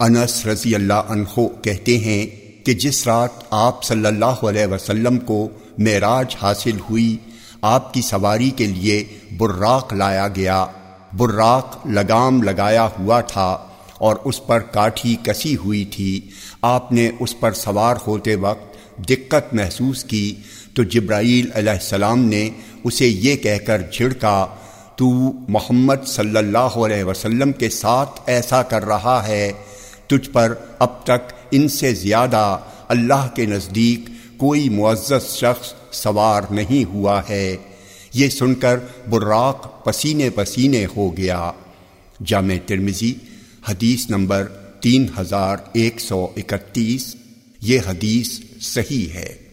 انس رضی اللہ عنہ کہتے ہیں کہ جس رات آپ صلی اللہ علیہ وسلم کو معراج حاصل ہوئی، آپ کی سواری کے لیے براق لایا گیا۔ براق لگام لگایا ہوا تھا اور اس پر کاٹھی کسی ہوئی تھی۔ آپ نے اس پر سوار ہوتے وقت دقت محسوس کی۔ تو جبرائیل علیہ السلام نے اسے یہ کہہ کر جھڑکا، تو محمد صلی اللہ علیہ وسلم کے ساتھ ایسا کر رہا ہے۔ تجھ پر اب تک ان سے زیادہ اللہ کے نزدیک کوئی معزز شخص سوار نہیں ہوا ہے۔ یہ سن کر براق پسینے پسینے ہو گیا۔ جامع ترمزی حدیث نمبر تین ہزار ایک سو اکتیس۔ یہ حدیث صحیح ہے۔